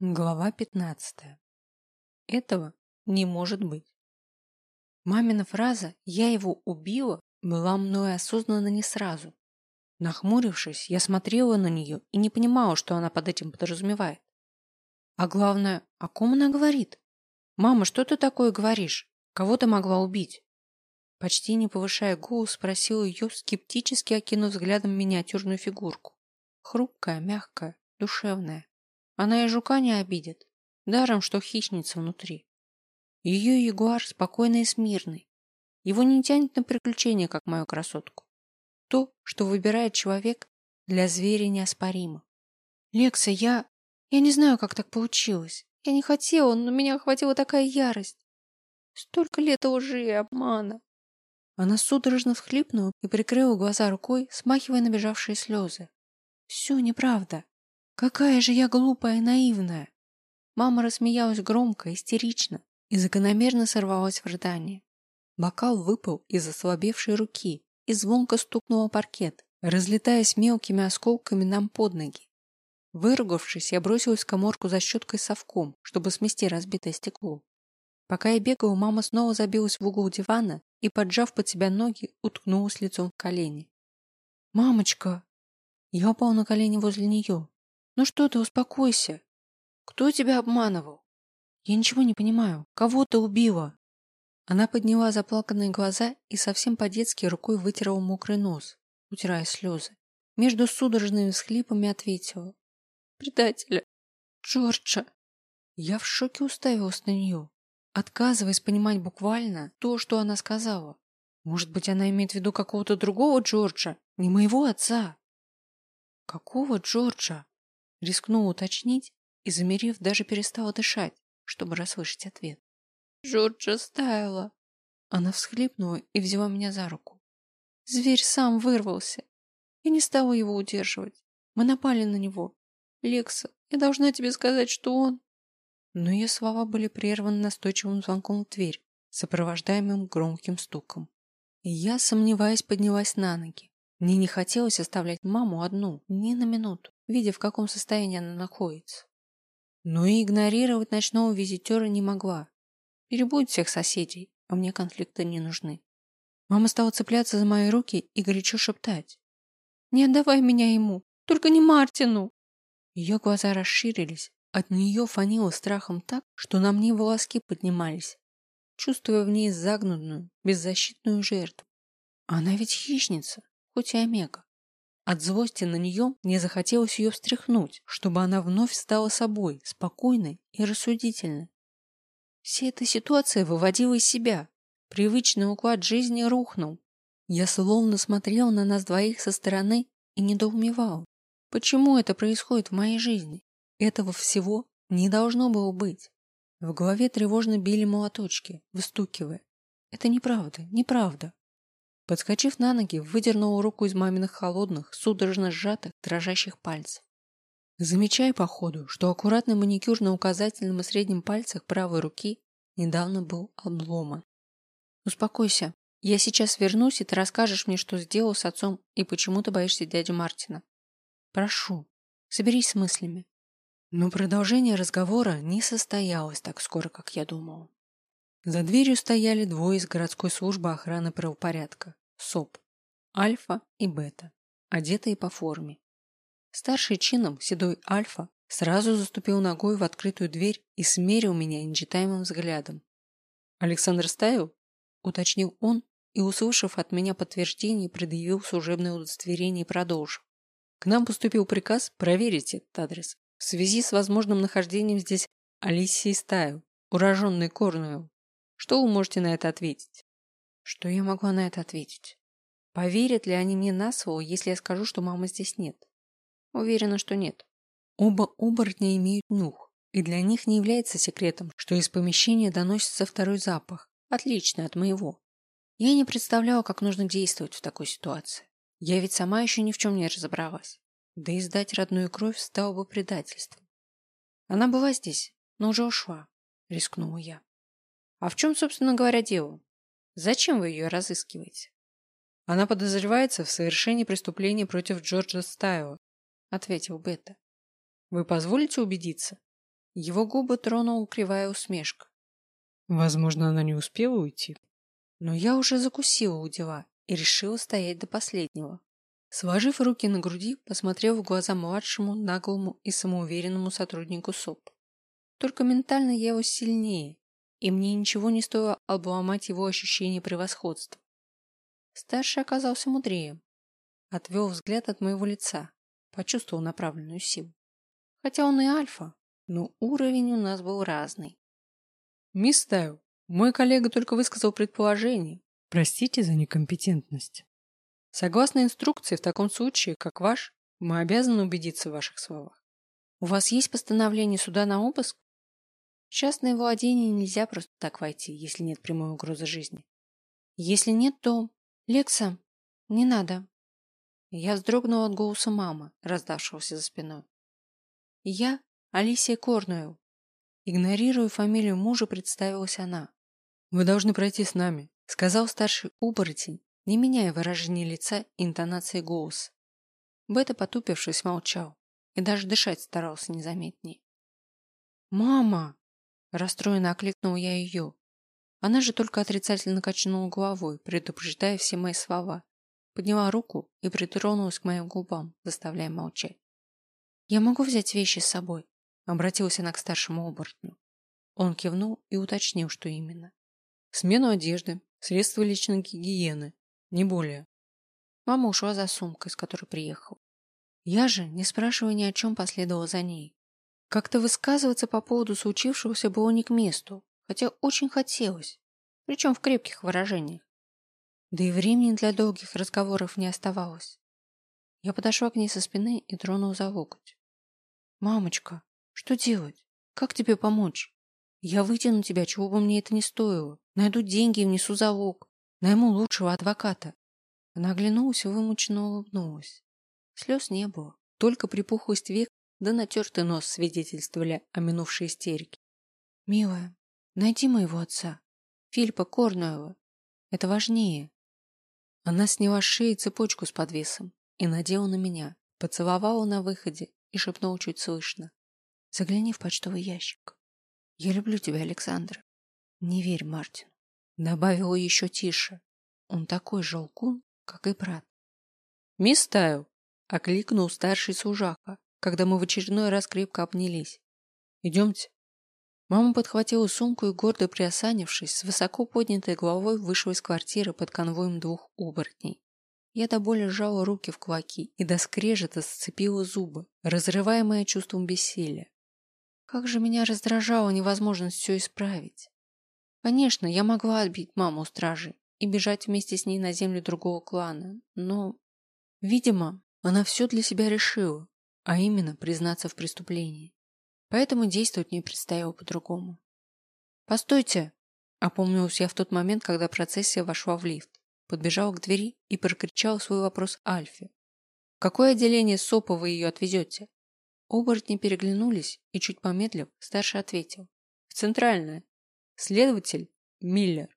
Глава 15. Этого не может быть. Мамина фраза «я его убила» была мною осознана не сразу. Нахмурившись, я смотрела на нее и не понимала, что она под этим подразумевает. А главное, о ком она говорит? «Мама, что ты такое говоришь? Кого ты могла убить?» Почти не повышая голос, спросила ее, скептически окинув взглядом миниатюрную фигурку. Хрупкая, мягкая, душевная. Она и жука не обидит. Даром, что хищница внутри. Ее ягуар спокойный и смирный. Его не тянет на приключения, как мою красотку. То, что выбирает человек, для зверя неоспоримо. Лекса, я... Я не знаю, как так получилось. Я не хотела, но меня охватила такая ярость. Столько лет лжи и обмана. Она судорожно всхлипнула и прикрыла глаза рукой, смахивая набежавшие слезы. Все неправда. Какая же я глупая и наивная. Мама рассмеялась громко, истерично и закономерно сорвалась в рыдание. Бокал выпал из ослабевшей руки и звонко стукнул о паркет, разлетаясь мелкими осколками нам под ноги. Выругавшись, я бросилась в коморку за щеткой совком, чтобы смести разбитое стекло. Пока я бегала, мама снова забилась в угол дивана и, поджав под себя ноги, уткнулась лицом в колени. «Мамочка!» Я упал на колени возле нее, ну что ты, успокойся. Кто тебя обманывал? Я ничего не понимаю. Кого ты убила? Она подняла заплаканные глаза и совсем по-детски рукой вытерла мокрый нос, утирая слезы. Между судорожными всхлипами ответила. Предателя. Джорджа. Я в шоке уставилась на нее, отказываясь понимать буквально то, что она сказала. Может быть, она имеет в виду какого-то другого Джорджа, не моего отца. Какого Джорджа? Рискнула уточнить и, замерев, даже перестала дышать, чтобы расслышать ответ. Джорджа стаяла. Она всхлипнула и взяла меня за руку. Зверь сам вырвался. Я не стала его удерживать. Мы напали на него. Лекса, я должна тебе сказать, что он... Но ее слова были прерваны настойчивым звонком в дверь, сопровождаемым громким стуком. И я, сомневаясь, поднялась на ноги. Мне не хотелось оставлять маму одну, ни на минуту видя, в каком состоянии она находится. Но и игнорировать ночного визитера не могла. Перебудет всех соседей, а мне конфликты не нужны. Мама стала цепляться за мои руки и горячо шептать. «Не отдавай меня ему, только не Мартину!» Ее глаза расширились, от нее фанило страхом так, что на мне волоски поднимались, чувствуя в ней загнанную, беззащитную жертву. Она ведь хищница, хоть и омега. От злости на нее мне захотелось ее встряхнуть, чтобы она вновь стала собой, спокойной и рассудительной. Вся эта ситуация выводила из себя. Привычный уклад жизни рухнул. Я словно смотрел на нас двоих со стороны и недоумевал. Почему это происходит в моей жизни? Этого всего не должно было быть. В голове тревожно били молоточки, выстукивая. Это неправда, неправда. Подскочив на ноги, выдернула руку из маминых холодных, судорожно сжатых, дрожащих пальцев. Замечай, походу, что аккуратный маникюр на указательном и среднем пальцах правой руки недавно был обломан. Успокойся. Я сейчас вернусь, и ты расскажешь мне, что сделал с отцом и почему ты боишься дяди Мартина. Прошу, соберись с мыслями. Но продолжение разговора не состоялось так скоро, как я думал. За дверью стояли двое из городской службы охраны правопорядка. СОП. Альфа и Бета. Одетые по форме. Старший чином, седой Альфа, сразу заступил ногой в открытую дверь и смерил меня нечитаемым взглядом. «Александр Стайл?» – уточнил он и, услышав от меня подтверждение, предъявил служебное удостоверение и продолжил. К нам поступил приказ проверить этот адрес в связи с возможным нахождением здесь Алисии Стайл, уроженной Корнуэлл. Что вы можете на это ответить? Что я могу на это ответить? Поверят ли они мне на слово, если я скажу, что мамы здесь нет? Уверена, что нет. Оба оборотня имеют нюх, и для них не является секретом, что из помещения доносится второй запах, отличный от моего. Я не представляла, как нужно действовать в такой ситуации. Я ведь сама еще ни в чем не разобралась. Да и сдать родную кровь стало бы предательством. Она была здесь, но уже ушла, рискнула я. А в чем, собственно говоря, дело? Зачем вы ее разыскиваете? Она подозревается в совершении преступления против Джорджа Стайла, ответил Бета. Вы позволите убедиться? Его губы тронула кривая усмешка. Возможно, она не успела уйти. Но я уже закусила у дела и решила стоять до последнего. Сложив руки на груди, посмотрел в глаза младшему, наглому и самоуверенному сотруднику СОП. Только ментально я его сильнее, и мне ничего не стоило обломать его ощущение превосходства. Старший оказался мудрее. Отвел взгляд от моего лица, почувствовал направленную силу. Хотя он и альфа, но уровень у нас был разный. Мисс Тайл, мой коллега только высказал предположение. Простите за некомпетентность. Согласно инструкции, в таком случае, как ваш, мы обязаны убедиться в ваших словах. У вас есть постановление суда на обыск? Частное владение нельзя просто так войти, если нет прямой угрозы жизни. Если нет, то... Лекса, не надо. Я вздрогнула от голоса мамы, раздавшегося за спиной. Я Алисия Корнуэлл. Игнорируя фамилию мужа, представилась она. «Вы должны пройти с нами», — сказал старший оборотень, не меняя выражения лица и интонации голоса. Бета, потупившись, молчал и даже дышать старался незаметнее. «Мама!» – расстроенно окликнул я ее. Она же только отрицательно качнула головой, предупреждая все мои слова. Подняла руку и притронулась к моим губам, заставляя молчать. «Я могу взять вещи с собой?» – обратилась она к старшему оборотню. Он кивнул и уточнил, что именно. «Смену одежды, средства личной гигиены, не более. Мама ушла за сумкой, с которой приехал. Я же, не спрашивая ни о чем, последовала за ней. Как-то высказываться по поводу случившегося было не к месту, хотя очень хотелось, причем в крепких выражениях. Да и времени для долгих разговоров не оставалось. Я подошла к ней со спины и тронула за локоть. «Мамочка, что делать? Как тебе помочь? Я вытяну тебя, чего бы мне это ни стоило. Найду деньги и внесу залог. Найму лучшего адвоката. Она оглянулась и вымученно улыбнулась. Слез не было, только припухлость век да натертый нос свидетельствовали о минувшей истерике. «Милая, найди моего отца, Филиппа Корнуэлла. Это важнее». Она сняла с шеи цепочку с подвесом и надела на меня, поцеловала на выходе и шепнула чуть слышно. «Загляни в почтовый ящик. Я люблю тебя, Александра. Не верь Мартину. Добавила еще тише. Он такой же лгун, как и брат. «Мисс Тайл!» — окликнул старший служака, когда мы в очередной раз крепко обнялись. «Идемте». Мама подхватила сумку и, гордо приосанившись, с высоко поднятой головой вышла из квартиры под конвоем двух оборотней. Я до боли сжала руки в кулаки и до скрежета сцепила зубы, разрываемая чувством бессилия. Как же меня раздражала невозможность все исправить. Конечно, я могла отбить маму у стражи и бежать вместе с ней на землю другого клана, но, видимо, она все для себя решила, а именно признаться в преступлении. Поэтому действовать не предстояло по-другому. «Постойте!» – опомнилась я в тот момент, когда процессия вошла в лифт, подбежала к двери и прокричала свой вопрос Альфе. «В какое отделение СОПа вы ее отвезете?» Оборотни переглянулись, и чуть помедлив, старший ответил. «В центральное. Следователь Миллер.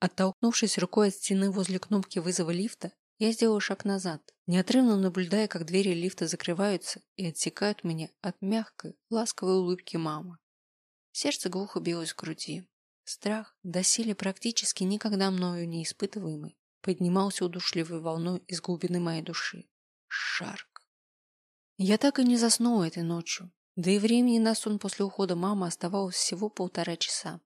Оттолкнувшись рукой от стены возле кнопки вызова лифта, я сделал шаг назад, неотрывно наблюдая, как двери лифта закрываются и отсекают меня от мягкой, ласковой улыбки мамы. Сердце глухо билось в груди. Страх, доселе практически никогда мною не испытываемый, поднимался удушливой волной из глубины моей души. Шарк. Я так и не заснула этой ночью, да и времени на сон после ухода мамы оставалось всего полтора часа.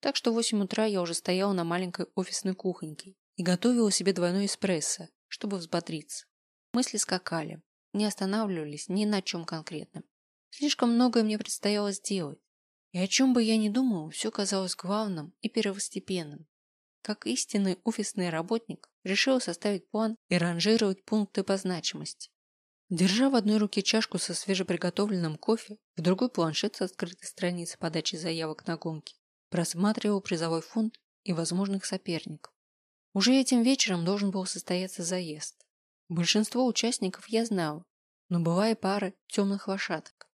Так что в восемь утра я уже стояла на маленькой офисной кухоньке и готовила себе двойной эспрессо, чтобы взбодриться. Мысли скакали, не останавливались ни на чем конкретном. Слишком многое мне предстояло сделать. И о чем бы я ни думала, все казалось главным и первостепенным. Как истинный офисный работник, решил составить план и ранжировать пункты по значимости. Держа в одной руке чашку со свежеприготовленным кофе, в другой планшет с открытой страницей подачи заявок на гонки, просматривал призовой фонд и возможных соперников. Уже этим вечером должен был состояться заезд. Большинство участников я знал, но была и пара темных лошадок.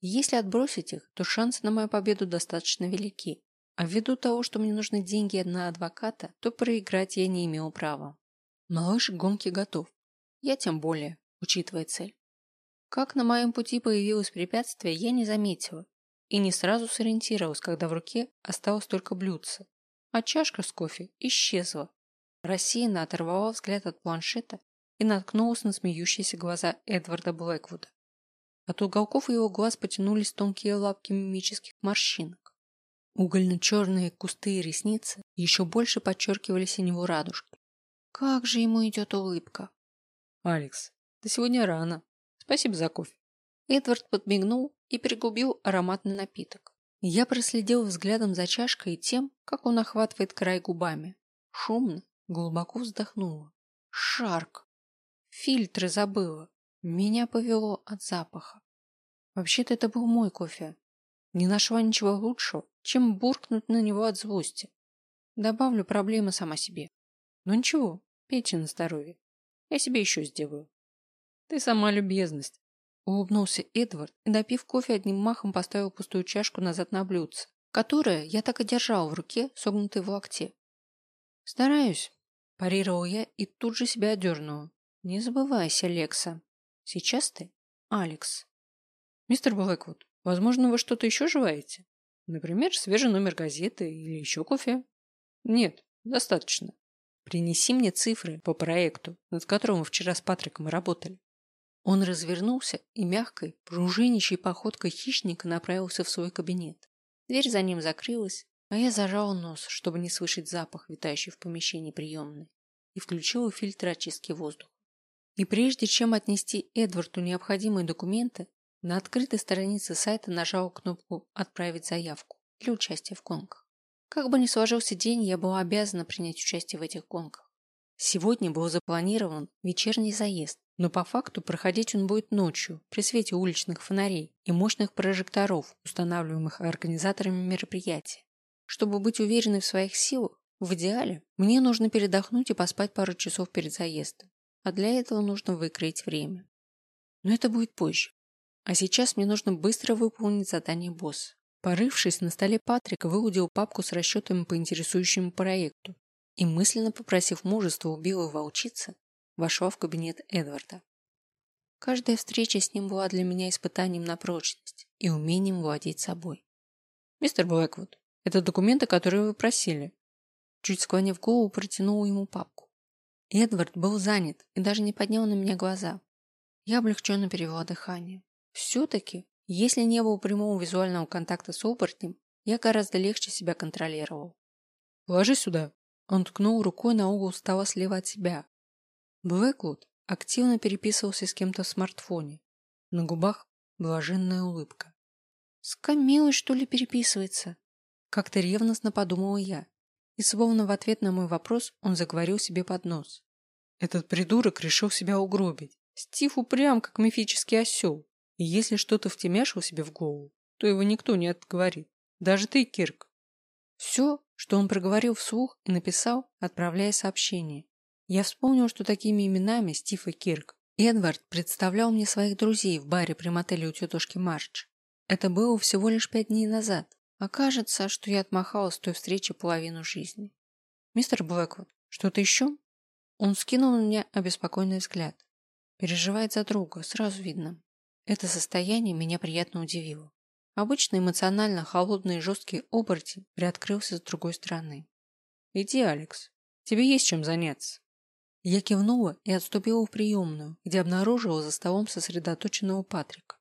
Если отбросить их, то шансы на мою победу достаточно велики. А ввиду того, что мне нужны деньги на адвоката, то проиграть я не имел права. Малыш гонки готов. Я тем более, учитывая цель. Как на моем пути появилось препятствие, я не заметила и не сразу сориентировалась, когда в руке осталось только блюдце, а чашка с кофе исчезла. Рассеянно оторвала взгляд от планшета и наткнулась на смеющиеся глаза Эдварда Блэквуда. От уголков его глаз потянулись тонкие лапки мимических морщинок. Угольно-черные кусты и ресницы еще больше подчеркивали синеву радужки. Как же ему идет улыбка. «Алекс, ты сегодня рано. Спасибо за кофе». Эдвард подмигнул и пригубил ароматный напиток. Я проследил взглядом за чашкой и тем, как он охватывает край губами. Шумно, глубоко вздохнула. Шарк! Фильтры забыла. Меня повело от запаха. Вообще-то это был мой кофе. Не нашла ничего лучшего, чем буркнуть на него от злости. Добавлю проблемы сама себе. Но ничего, пейте на здоровье. Я себе еще сделаю. Ты сама любезность. Улыбнулся Эдвард и, допив кофе, одним махом поставил пустую чашку назад на блюдце, которое я так и держал в руке, согнутой в локте. Стараюсь, парировал я и тут же себя одернула. Не забывайся, Лекса. Сейчас ты Алекс. Мистер Блэквуд, возможно, вы что-то еще желаете? Например, свежий номер газеты или еще кофе? Нет, достаточно. Принеси мне цифры по проекту, над которым мы вчера с Патриком работали. Он развернулся и мягкой, пружинищей походкой хищника направился в свой кабинет. Дверь за ним закрылась, а я зажал нос, чтобы не слышать запах, витающий в помещении приемной, и включил фильтр очистки воздуха. И прежде чем отнести Эдварду необходимые документы, на открытой странице сайта нажал кнопку «Отправить заявку» для участия в гонках. Как бы ни сложился день, я была обязана принять участие в этих гонках. Сегодня был запланирован вечерний заезд, но по факту проходить он будет ночью, при свете уличных фонарей и мощных прожекторов, устанавливаемых организаторами мероприятия. Чтобы быть уверенной в своих силах, в идеале, мне нужно передохнуть и поспать пару часов перед заездом а для этого нужно выкроить время. Но это будет позже. А сейчас мне нужно быстро выполнить задание босса. Порывшись на столе Патрика, выудил папку с расчетами по интересующему проекту и, мысленно попросив мужества у белой волчицы, вошла в кабинет Эдварда. Каждая встреча с ним была для меня испытанием на прочность и умением владеть собой. «Мистер Блэквуд, это документы, которые вы просили». Чуть склонив голову, протянул ему папку. Эдвард был занят и даже не поднял на меня глаза. Я облегченно перевела дыхание. Все-таки, если не было прямого визуального контакта с оборотнем, я гораздо легче себя контролировал. «Положи сюда». Он ткнул рукой на угол стола слева от себя. Блэквуд активно переписывался с кем-то в смартфоне. На губах блаженная улыбка. С Камилой, что ли, переписывается? Как-то ревностно подумала я. И словно в ответ на мой вопрос он заговорил себе под нос. Этот придурок решил себя угробить. Стив упрям, как мифический осел. И если что-то втемяшил себе в голову, то его никто не отговорит. Даже ты, Кирк. Все, что он проговорил вслух и написал, отправляя сообщение. Я вспомнил, что такими именами Стив и Кирк Эдвард представлял мне своих друзей в баре при мотеле у тетушки Мардж. Это было всего лишь пять дней назад. Окажется, что я отмахала с той встречи половину жизни. Мистер Блэквуд, что-то еще? Он скинул на меня обеспокоенный взгляд. Переживает за друга, сразу видно. Это состояние меня приятно удивило. Обычно эмоционально холодный и жесткий оборотень приоткрылся с другой стороны. «Иди, Алекс. Тебе есть чем заняться». Я кивнула и отступила в приемную, где обнаружила за столом сосредоточенного Патрика.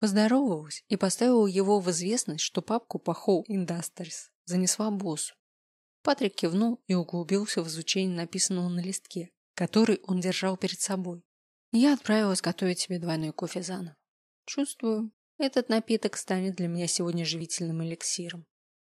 Поздоровалась и поставила его в известность, что папку по How Industries занесла боссу. Патрик кивнул и углубился в изучение написанного на листке, который он держал перед собой. Я отправилась готовить себе двойной кофе заново. Чувствую, этот напиток станет для меня сегодня живительным эликсиром.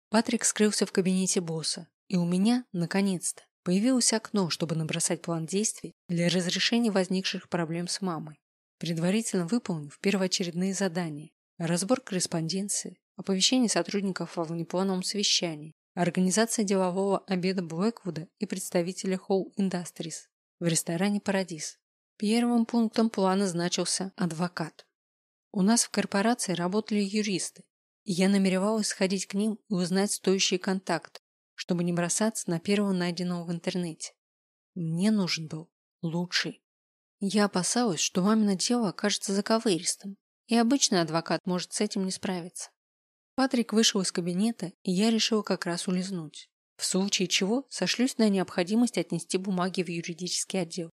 Патрик скрылся в кабинете босса, и у меня, наконец-то, появилось окно, чтобы набросать план действий для разрешения возникших проблем с мамой предварительно выполнив первоочередные задания, разбор корреспонденции, оповещение сотрудников о внеплановом совещании, организация делового обеда Блэквуда и представителя Холл Industries в ресторане «Парадис». Первым пунктом плана значился адвокат. У нас в корпорации работали юристы, и я намеревалась сходить к ним и узнать стоящие контакты, чтобы не бросаться на первого найденного в интернете. Мне нужен был лучший Я опасалась, что мамино дело окажется заковыристым, и обычный адвокат может с этим не справиться. Патрик вышел из кабинета, и я решила как раз улизнуть. В случае чего сошлюсь на необходимость отнести бумаги в юридический отдел.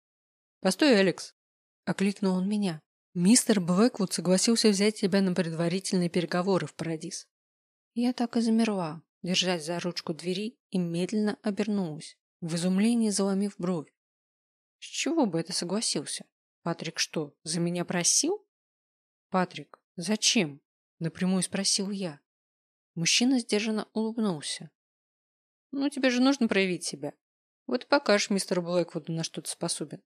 «Постой, Алекс!» – окликнул он меня. «Мистер Блэквуд согласился взять тебя на предварительные переговоры в Парадис». Я так и замерла, держась за ручку двери, и медленно обернулась, в изумлении заломив бровь. С чего бы это согласился? Патрик что, за меня просил? Патрик, зачем? Напрямую спросил я. Мужчина сдержанно улыбнулся. Ну, тебе же нужно проявить себя. Вот и покажешь мистеру Блэквуду, на что ты способен.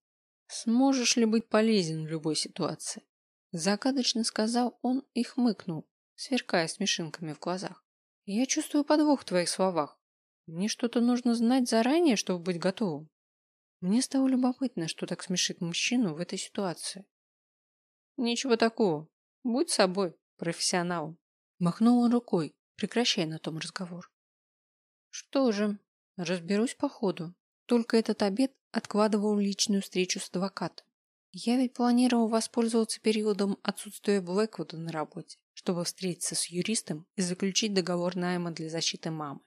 Сможешь ли быть полезен в любой ситуации? Загадочно сказал он и хмыкнул, сверкая смешинками в глазах. Я чувствую подвох в твоих словах. Мне что-то нужно знать заранее, чтобы быть готовым. Мне стало любопытно, что так смешит мужчину в этой ситуации. Ничего такого. Будь собой, профессионалом. Махнул он рукой, прекращая на том разговор. Что же, разберусь по ходу. Только этот обед откладывал личную встречу с адвокатом. Я ведь планировал воспользоваться периодом отсутствия Блэквуда на работе, чтобы встретиться с юристом и заключить договор найма для защиты мамы.